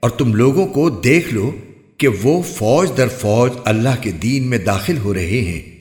اور تم لوگوں کو دیکھ لو کہ وہ فوج در فوج اللہ کے دین میں داخل ہو رہے ہیں۔